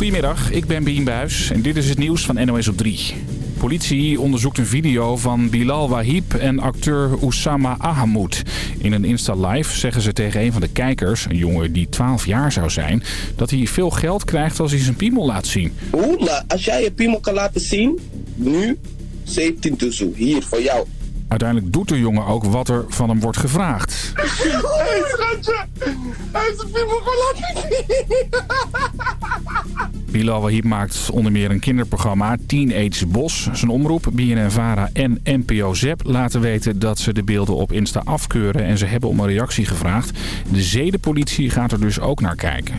Goedemiddag, ik ben Bien Buis en dit is het nieuws van NOS op 3. Politie onderzoekt een video van Bilal Wahib en acteur Oussama Ahamoud. In een Insta-live zeggen ze tegen een van de kijkers, een jongen die 12 jaar zou zijn... dat hij veel geld krijgt als hij zijn piemel laat zien. Oeh, als jij je piemel kan laten zien, nu 17 tussen, hier voor jou. Uiteindelijk doet de jongen ook wat er van hem wordt gevraagd. Hé, schatje, hij heeft piemel. Bilal Wahib maakt onder meer een kinderprogramma Teenage Bos. Zijn omroep, BNN-VARA en NPO ZEP laten weten dat ze de beelden op Insta afkeuren en ze hebben om een reactie gevraagd. De zedenpolitie gaat er dus ook naar kijken.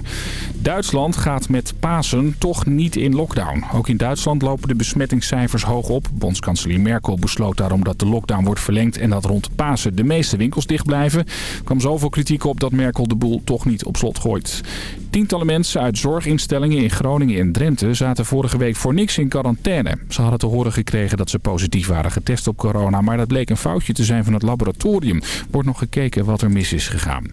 Duitsland gaat met Pasen toch niet in lockdown. Ook in Duitsland lopen de besmettingscijfers hoog op. Bondskanselier Merkel besloot daarom dat de lockdown wordt verlengd en dat rond Pasen de meeste winkels dicht blijven. Kwam zoveel kritiek op dat Merkel de boel toch niet op slot gooit. Tientallen mensen uit zorginstellingen in Groningen en Drenthe zaten vorige week voor niks in quarantaine. Ze hadden te horen gekregen dat ze positief waren getest op corona, maar dat bleek een foutje te zijn van het laboratorium. Wordt nog gekeken wat er mis is gegaan.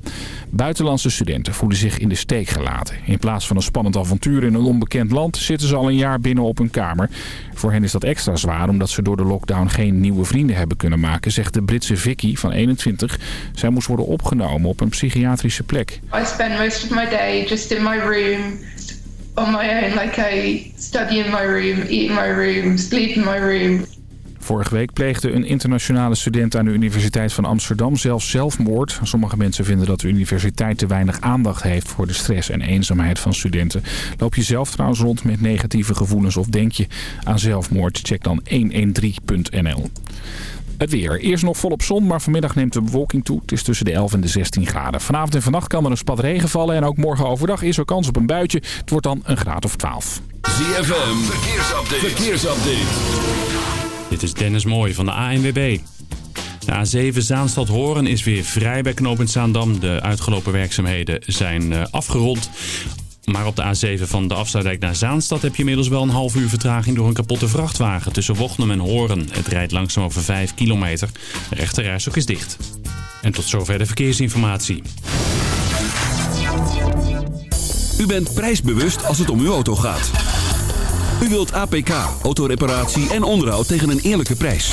Buitenlandse studenten voelen zich in de steek gelaten. In plaats van een spannend avontuur in een onbekend land zitten ze al een jaar binnen op hun kamer. Voor hen is dat extra zwaar omdat ze door de lockdown geen nieuwe vrienden hebben kunnen maken, zegt de Britse Vicky van 21. Zij moest worden opgenomen op een psychiatrische plek. I spend most of my day just in my room on my own. Like I study in my room, eat in my room, sleep in my room. Vorige week pleegde een internationale student aan de Universiteit van Amsterdam zelfs zelfmoord. Sommige mensen vinden dat de universiteit te weinig aandacht heeft voor de stress en eenzaamheid van studenten. Loop je zelf trouwens rond met negatieve gevoelens of denk je aan zelfmoord? Check dan 113.nl. Het weer. Eerst nog volop zon, maar vanmiddag neemt de bewolking toe. Het is tussen de 11 en de 16 graden. Vanavond en vannacht kan er een spat regen vallen. En ook morgen overdag is er kans op een buitje. Het wordt dan een graad of 12. ZFM, verkeersupdate. verkeersupdate. Dit is Dennis Mooij van de ANWB. De A7 Zaanstad-Horen is weer vrij bij knooppunt Zaandam. De uitgelopen werkzaamheden zijn uh, afgerond. Maar op de A7 van de Afsluitdijk naar Zaanstad heb je inmiddels wel een half uur vertraging door een kapotte vrachtwagen tussen Wochnum en Horen. Het rijdt langzaam over 5 kilometer. De rechterrijstok is dicht. En tot zover de verkeersinformatie. U bent prijsbewust als het om uw auto gaat. U wilt APK, autoreparatie en onderhoud tegen een eerlijke prijs.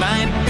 might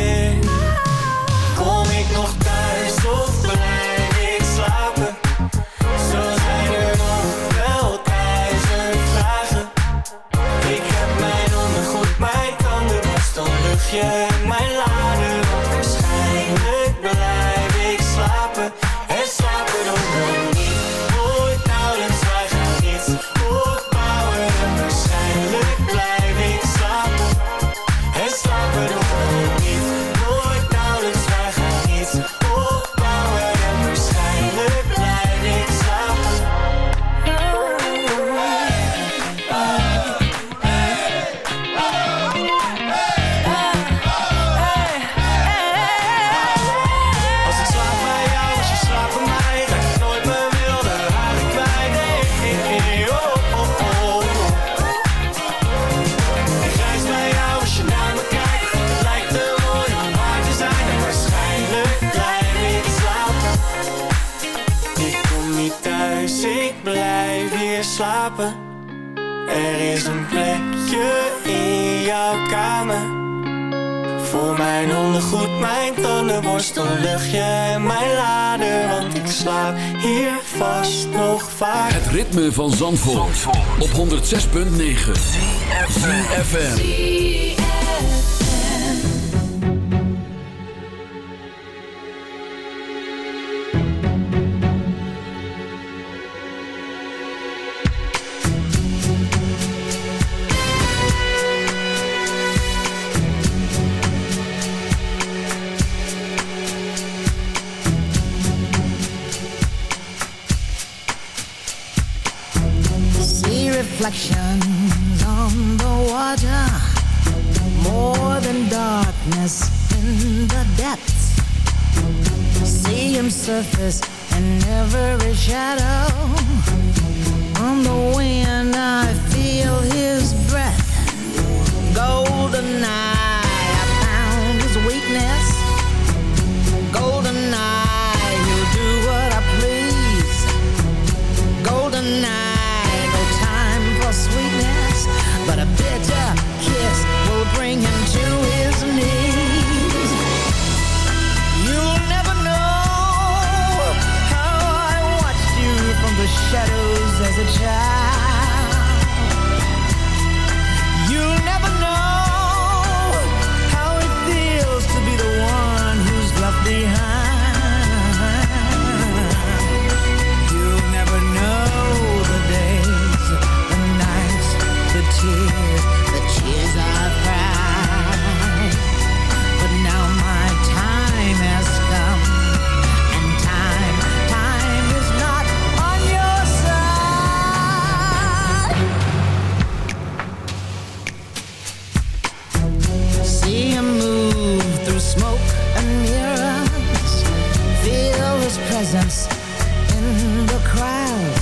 kamer Voor mijn ondergoed, mijn tandenborstel, luchtje en mijn lader Want ik slaap hier vast nog vaak Het ritme van Zandvoort, Zandvoort. op 106.9 FM. smoke and mirrors. Feel his presence in the crowd.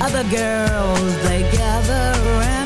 Other girls, they gather around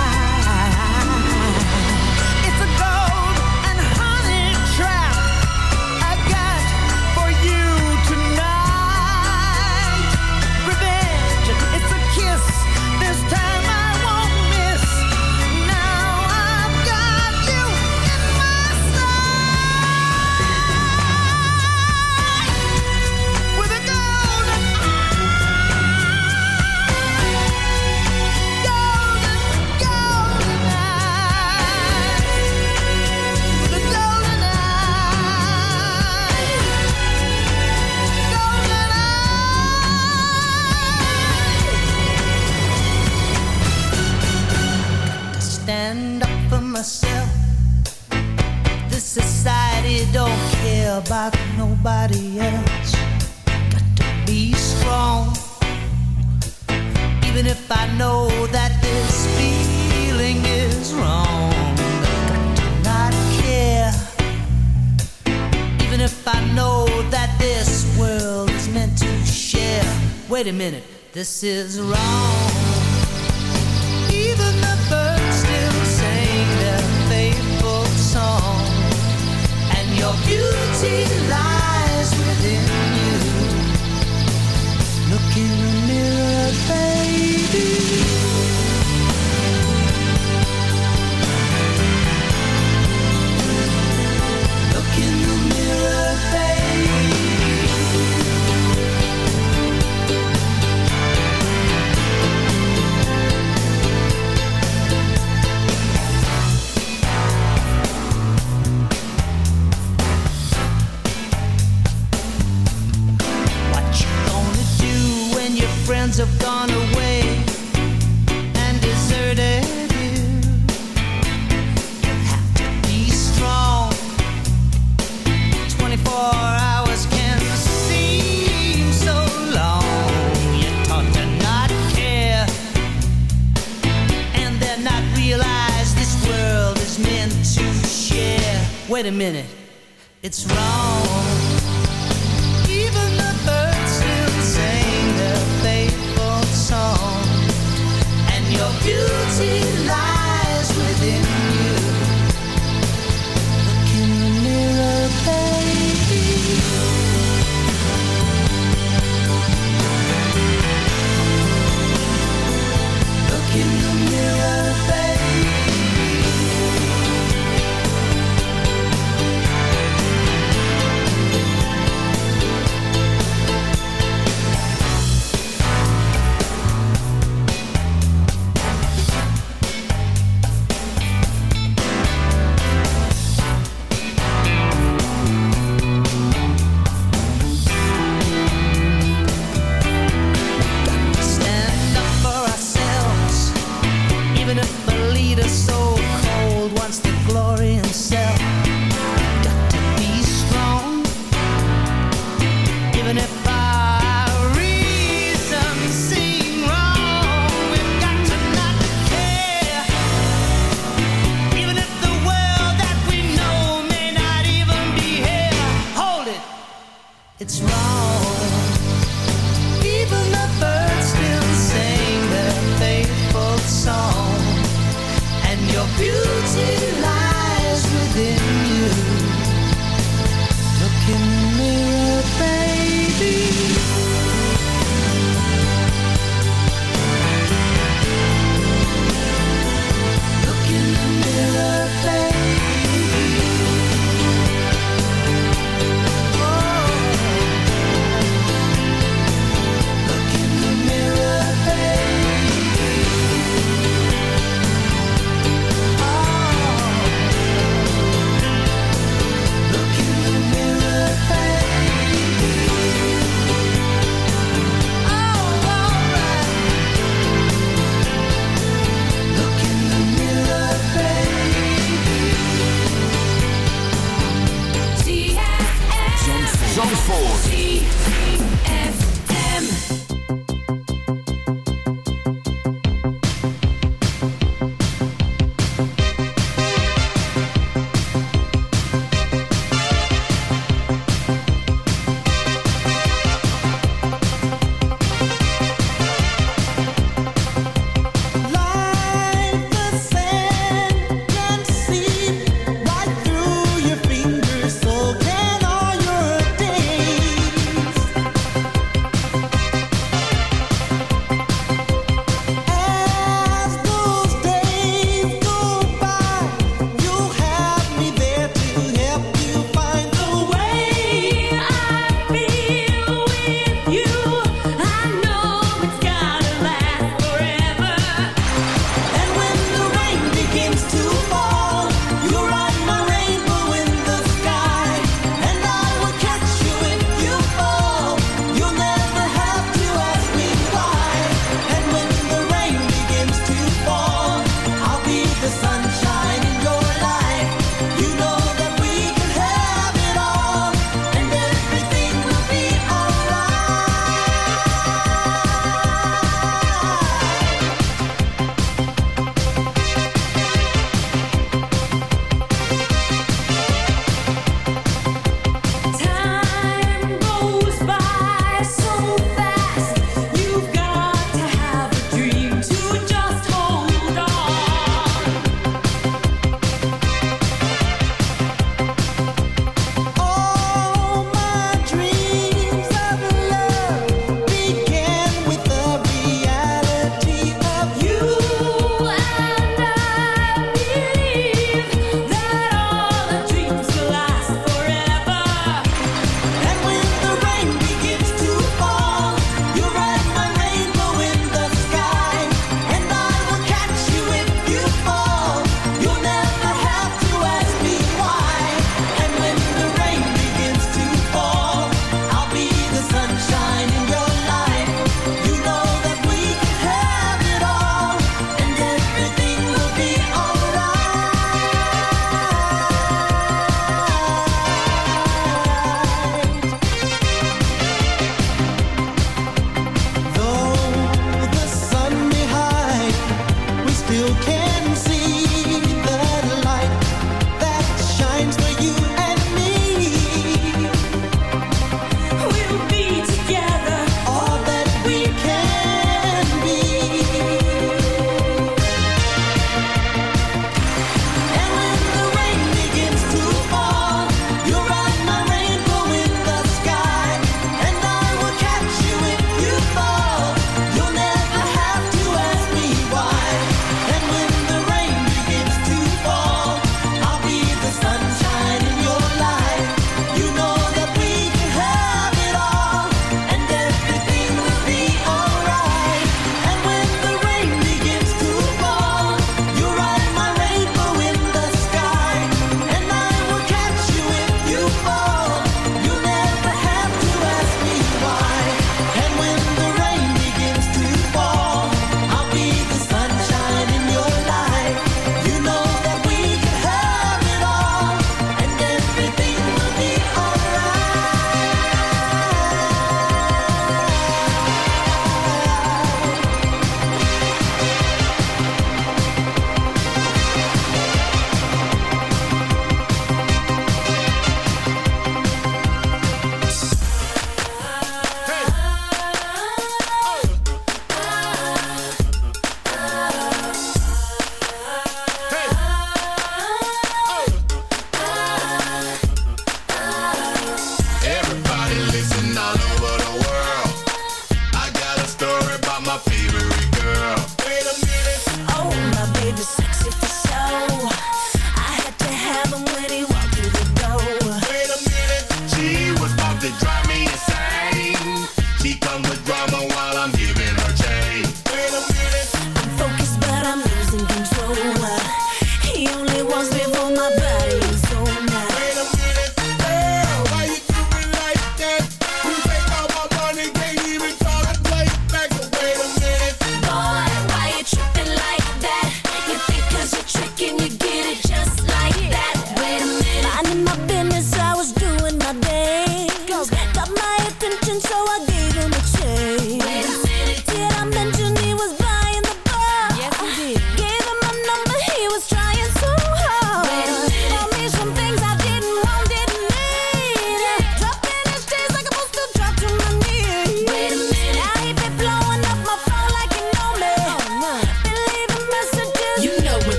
wait a minute, this is wrong.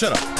Shut up.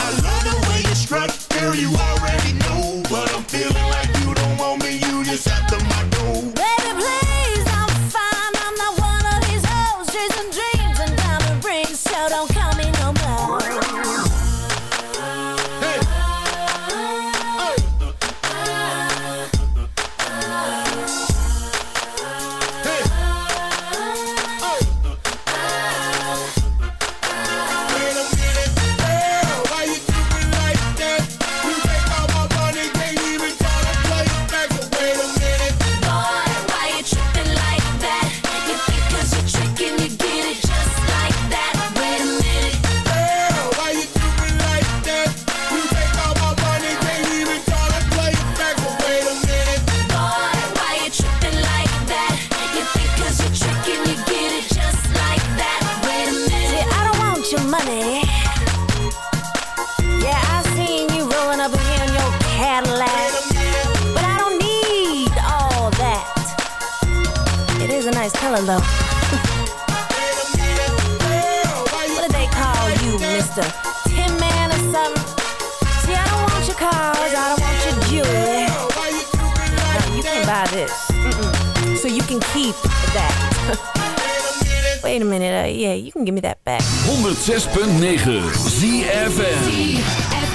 wait a minute, uh, yeah, you can give me that back. 106.9 ZFM.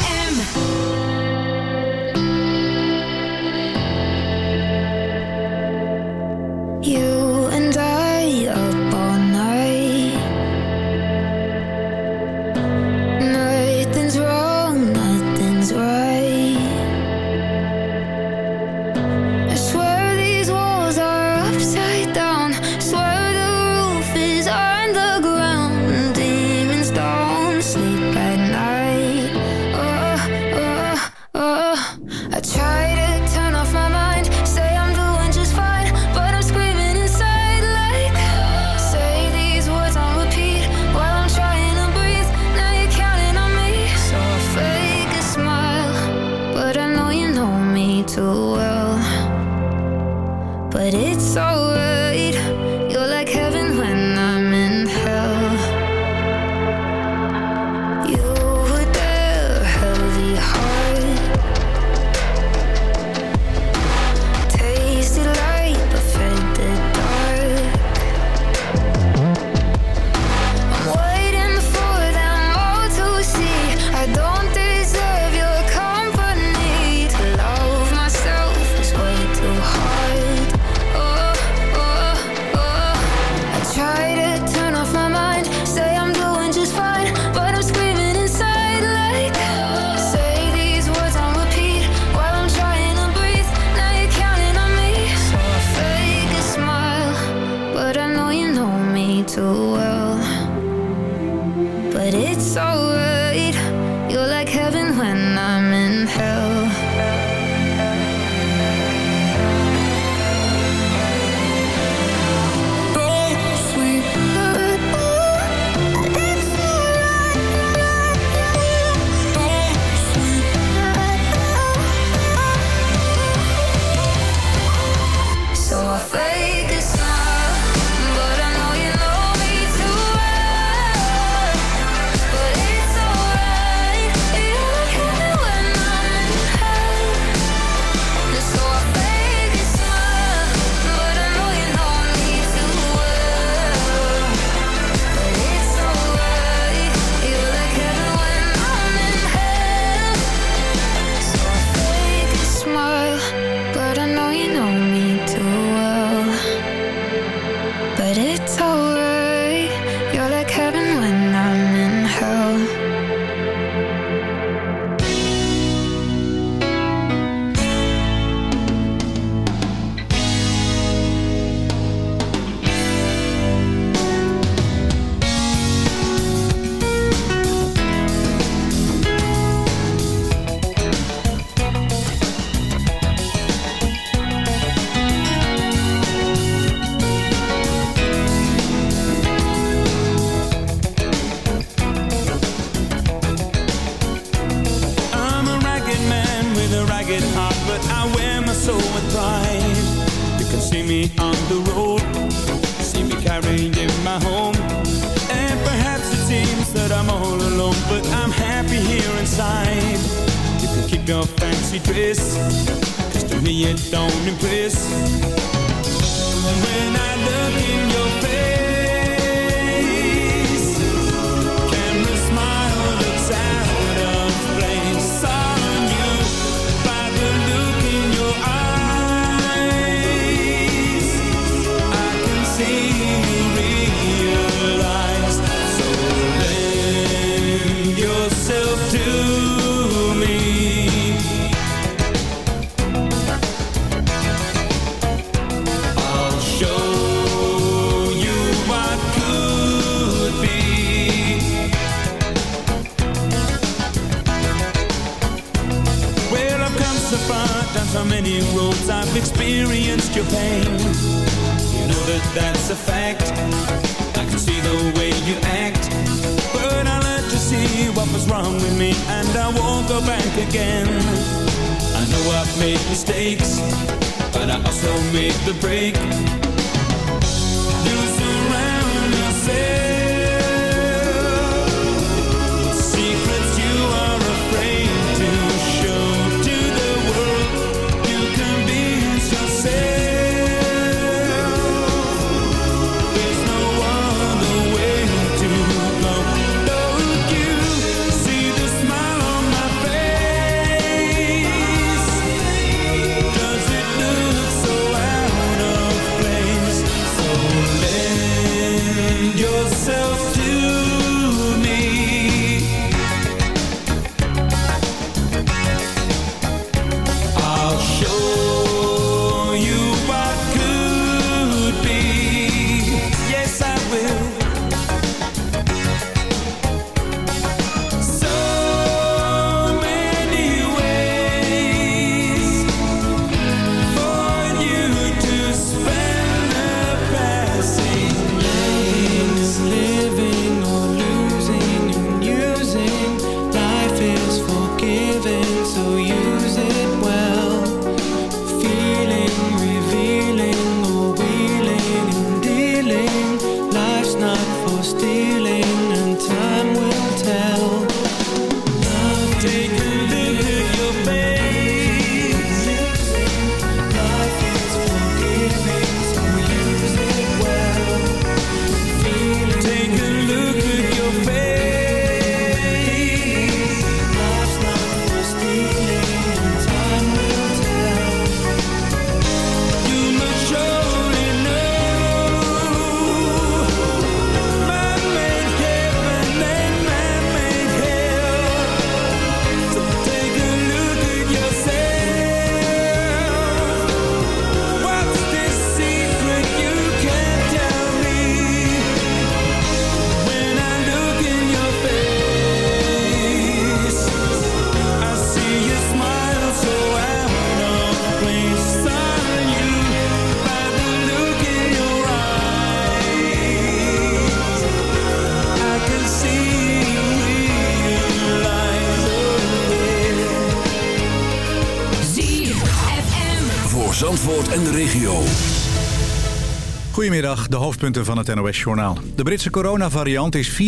hoofdpunten van het NOS-journaal. De Britse coronavariant is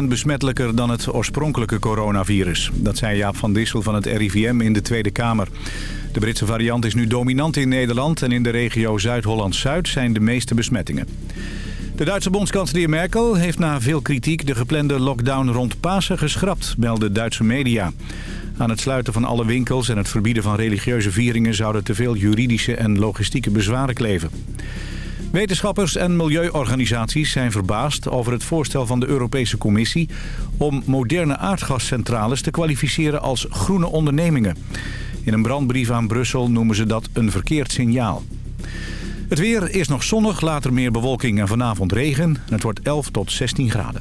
34% besmettelijker dan het oorspronkelijke coronavirus. Dat zei Jaap van Dissel van het RIVM in de Tweede Kamer. De Britse variant is nu dominant in Nederland... en in de regio Zuid-Holland-Zuid zijn de meeste besmettingen. De Duitse bondskanselier Merkel heeft na veel kritiek... de geplande lockdown rond Pasen geschrapt, melden Duitse media. Aan het sluiten van alle winkels en het verbieden van religieuze vieringen... zouden te veel juridische en logistieke bezwaren kleven. Wetenschappers en milieuorganisaties zijn verbaasd over het voorstel van de Europese Commissie... om moderne aardgascentrales te kwalificeren als groene ondernemingen. In een brandbrief aan Brussel noemen ze dat een verkeerd signaal. Het weer is nog zonnig, later meer bewolking en vanavond regen. Het wordt 11 tot 16 graden.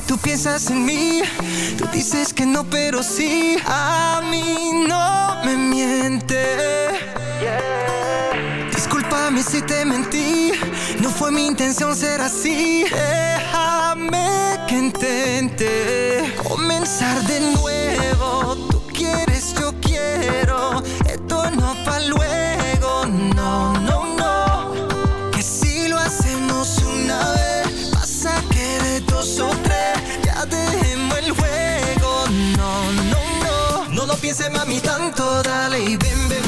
tú piensas en mí. Tú dices que no, pero sí. A mí no me miente. Discúlpame si te mentí. No fue mi intención ser así. Déjame que intente comenzar de nuevo. Tú quieres, yo quiero. Esto no va luego. Tanto. Dale y ven, ven.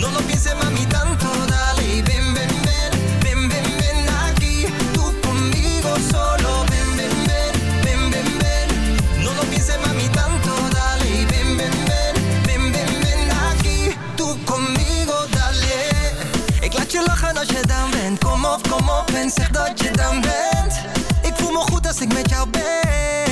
No mami. No lo mami, tanto. Dale ven, ven, ven, ven, ven, aquí. Conmigo, dale. Ik laat je lachen als je dan bent. Kom op, kom op en zeg dat je dan bent. Ik voel me goed als ik met jou ben.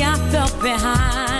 I felt behind.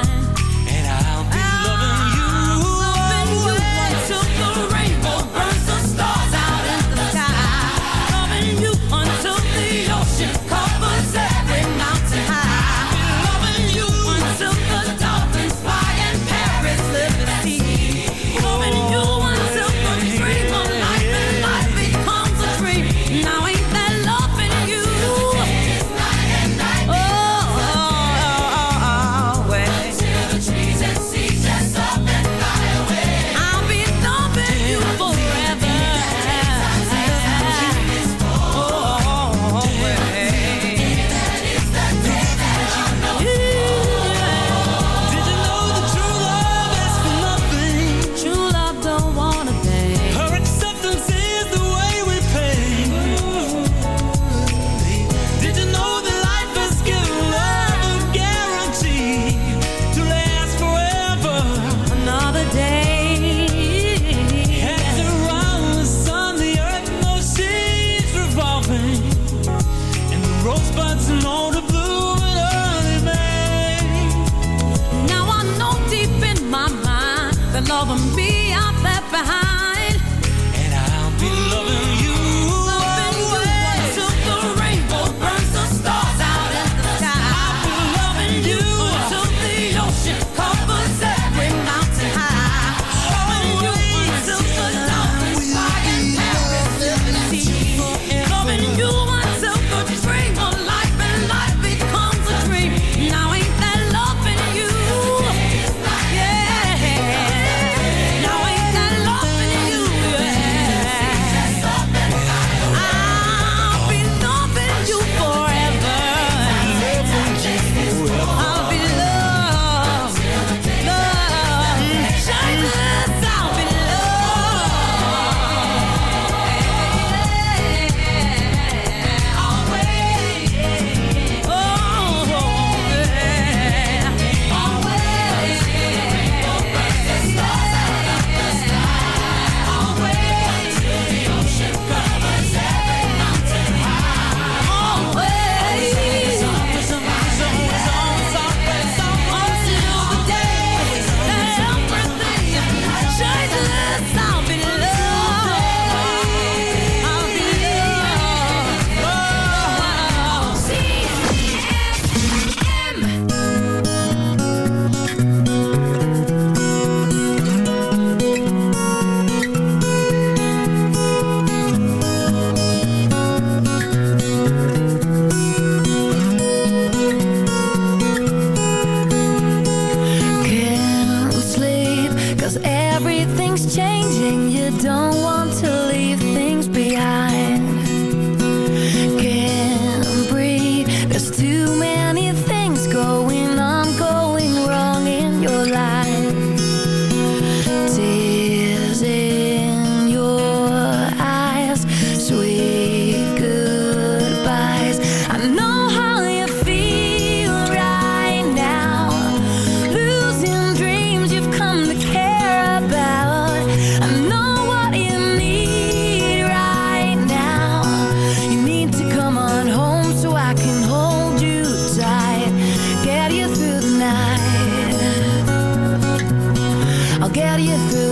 you through